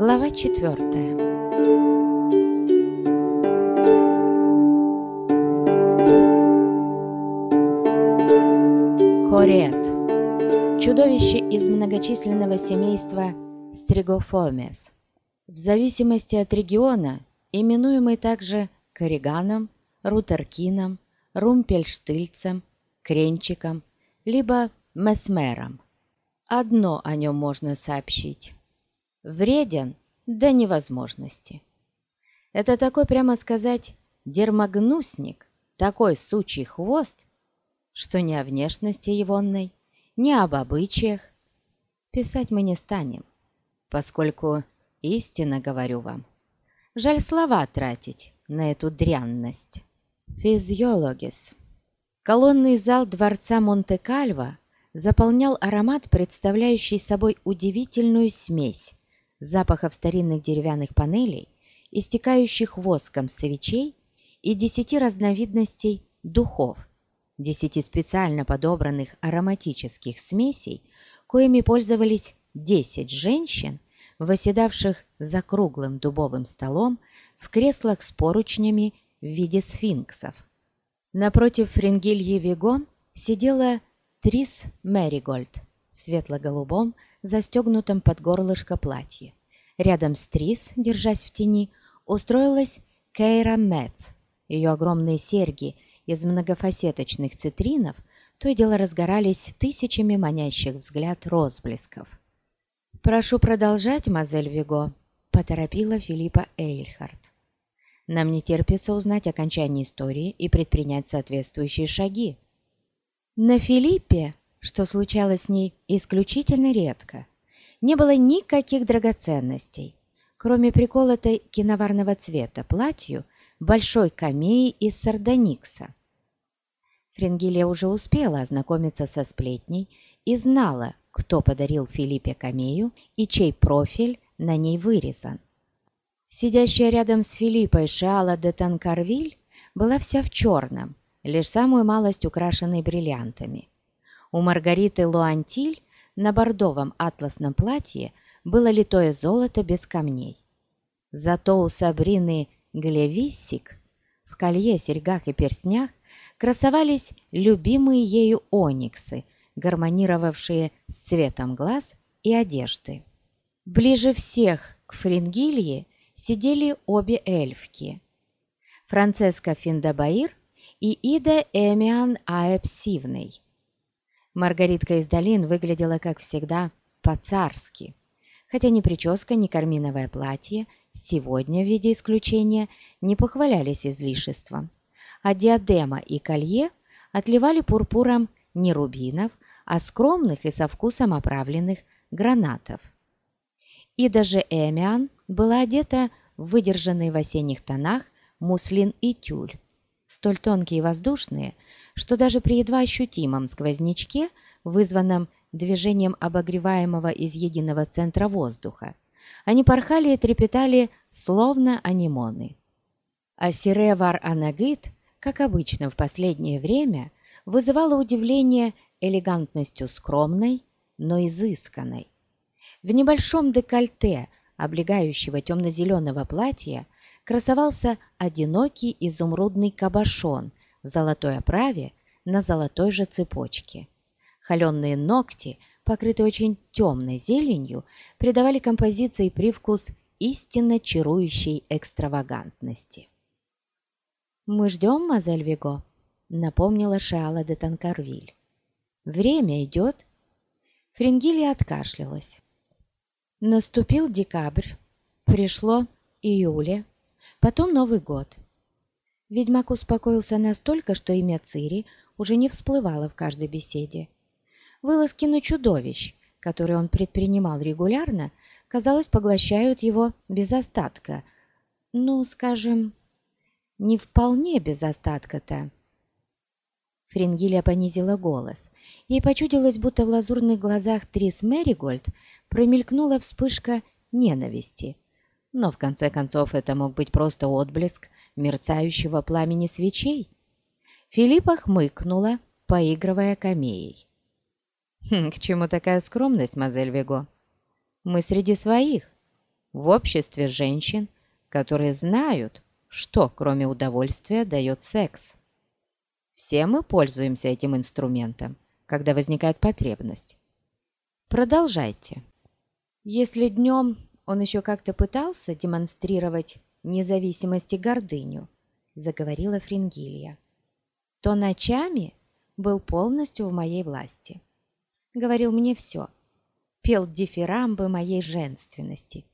Глава четвертая. Корет. Чудовище из многочисленного семейства Стригофомес. В зависимости от региона, именуемый также Корриганом, Рутеркином, Румпельштыльцем, Кренчиком, либо Месмером. Одно о нем можно сообщить. Вреден до невозможности. Это такой, прямо сказать, дермогнусник, такой сучий хвост, что ни о внешности егонной, ни об обычаях писать мы не станем, поскольку, истинно говорю вам, жаль слова тратить на эту дрянность. Физиологис. Колонный зал дворца Монте-Кальво заполнял аромат, представляющий собой удивительную смесь запахов старинных деревянных панелей, истекающих воском свечей и десяти разновидностей духов, десяти специально подобранных ароматических смесей, коими пользовались десять женщин, восседавших за круглым дубовым столом в креслах с поручнями в виде сфинксов. Напротив Фрингильи Виго сидела Трис Мэригольд в светло-голубом, застегнутом под горлышко платье. Рядом с Трис, держась в тени, устроилась Кейра Мэтц. Ее огромные серьги из многофасеточных цитринов то и дело разгорались тысячами манящих взгляд розблесков. «Прошу продолжать, мазель Виго», — поторопила Филиппа Эйльхард. «Нам не терпится узнать окончание истории и предпринять соответствующие шаги». На Филиппе, что случалось с ней исключительно редко, не было никаких драгоценностей, кроме приколотой киноварного цвета платью большой камеи из сардоникса. Фрингилия уже успела ознакомиться со сплетней и знала, кто подарил Филиппе камею и чей профиль на ней вырезан. Сидящая рядом с Филиппой Шиала де Танкарвиль была вся в черном, лишь самую малость украшенной бриллиантами. У Маргариты Луантиль на бордовом атласном платье было литое золото без камней. Зато у Сабрины Глевиссик в колье, серьгах и перстнях красовались любимые ею ониксы, гармонировавшие с цветом глаз и одежды. Ближе всех к Фрингилье сидели обе эльфки. Францеска Финдабаир и Ида Эмиан Аэпсивной. Маргаритка из долин выглядела, как всегда, по-царски. Хотя ни прическа, ни карминовое платье сегодня, в виде исключения, не похвалялись излишеством. А диадема и колье отливали пурпуром не рубинов, а скромных и со вкусом оправленных гранатов. И даже Эмиан была одета в выдержанные в осенних тонах муслин и тюль, столь тонкие и воздушные, что даже при едва ощутимом сквознячке, вызванном движением обогреваемого из единого центра воздуха, они порхали и трепетали, словно анимоны. А Сиревар Анагит, как обычно в последнее время, вызывала удивление элегантностью скромной, но изысканной. В небольшом декольте, облегающего темно-зеленого платья, красовался одинокий изумрудный кабошон в золотой оправе на золотой же цепочке. Холеные ногти, покрытые очень темной зеленью, придавали композиции привкус истинно чарующей экстравагантности. «Мы ждем, мазель Виго», — напомнила Шиала де Танкарвиль. «Время идет». Фрингилия откашлялась. Наступил декабрь, пришло июля, Потом Новый год. Ведьмак успокоился настолько, что имя Цири уже не всплывало в каждой беседе. Вылазки на чудовищ, которые он предпринимал регулярно, казалось, поглощают его без остатка. Ну, скажем, не вполне без остатка-то. Фрингилия понизила голос. Ей почудилось, будто в лазурных глазах Трис Мэригольд промелькнула вспышка ненависти – но в конце концов это мог быть просто отблеск мерцающего пламени свечей. Филиппа хмыкнула, поигрывая камеей. «Хм, «К чему такая скромность, мазель Вего? Мы среди своих. в обществе женщин, которые знают, что, кроме удовольствия, дает секс. Все мы пользуемся этим инструментом, когда возникает потребность. Продолжайте. Если днем он еще как-то пытался демонстрировать независимость и гордыню, заговорила Фрингилья, то ночами был полностью в моей власти. Говорил мне все, пел дифирамбы моей женственности,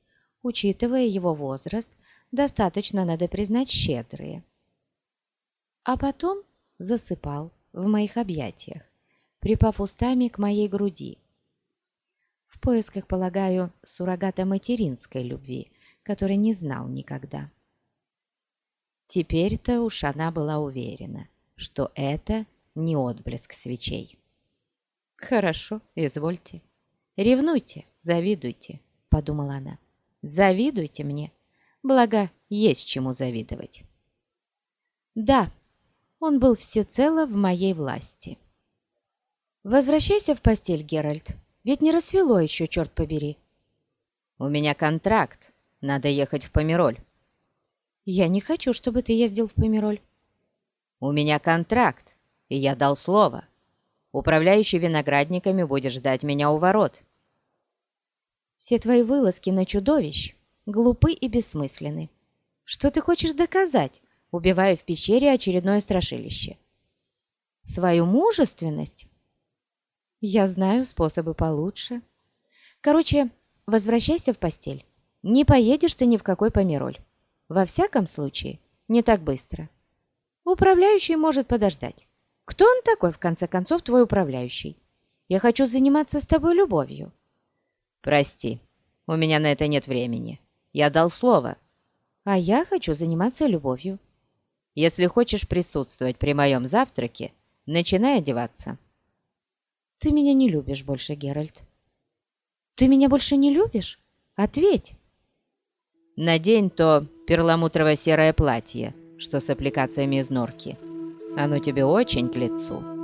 учитывая его возраст, достаточно, надо признать, щедрые. А потом засыпал в моих объятиях, припав устами к моей груди. В поисках, полагаю, суррогата материнской любви, которой не знал никогда. Теперь-то уж она была уверена, что это не отблеск свечей. «Хорошо, извольте. Ревнуйте, завидуйте», — подумала она. «Завидуйте мне, благо есть чему завидовать». Да, он был всецело в моей власти. «Возвращайся в постель, Геральт, ведь не рассвело еще, черт побери». «У меня контракт, надо ехать в Помероль». «Я не хочу, чтобы ты ездил в Помероль». «У меня контракт, и я дал слово. Управляющий виноградниками будет ждать меня у ворот». «Все твои вылазки на чудовищ глупы и бессмысленны. Что ты хочешь доказать, убивая в пещере очередное страшилище? Свою мужественность? Я знаю способы получше. Короче, возвращайся в постель. Не поедешь ты ни в какой помироль. Во всяком случае, не так быстро. Управляющий может подождать. Кто он такой, в конце концов, твой управляющий? Я хочу заниматься с тобой любовью. Прости, у меня на это нет времени. Я дал слово. А я хочу заниматься любовью. Если хочешь присутствовать при моем завтраке, начинай одеваться. Ты меня не любишь больше, Геральт. Ты меня больше не любишь? Ответь. Надень то перламутрово-серое платье, что с аппликациями из норки. Оно тебе очень к лицу».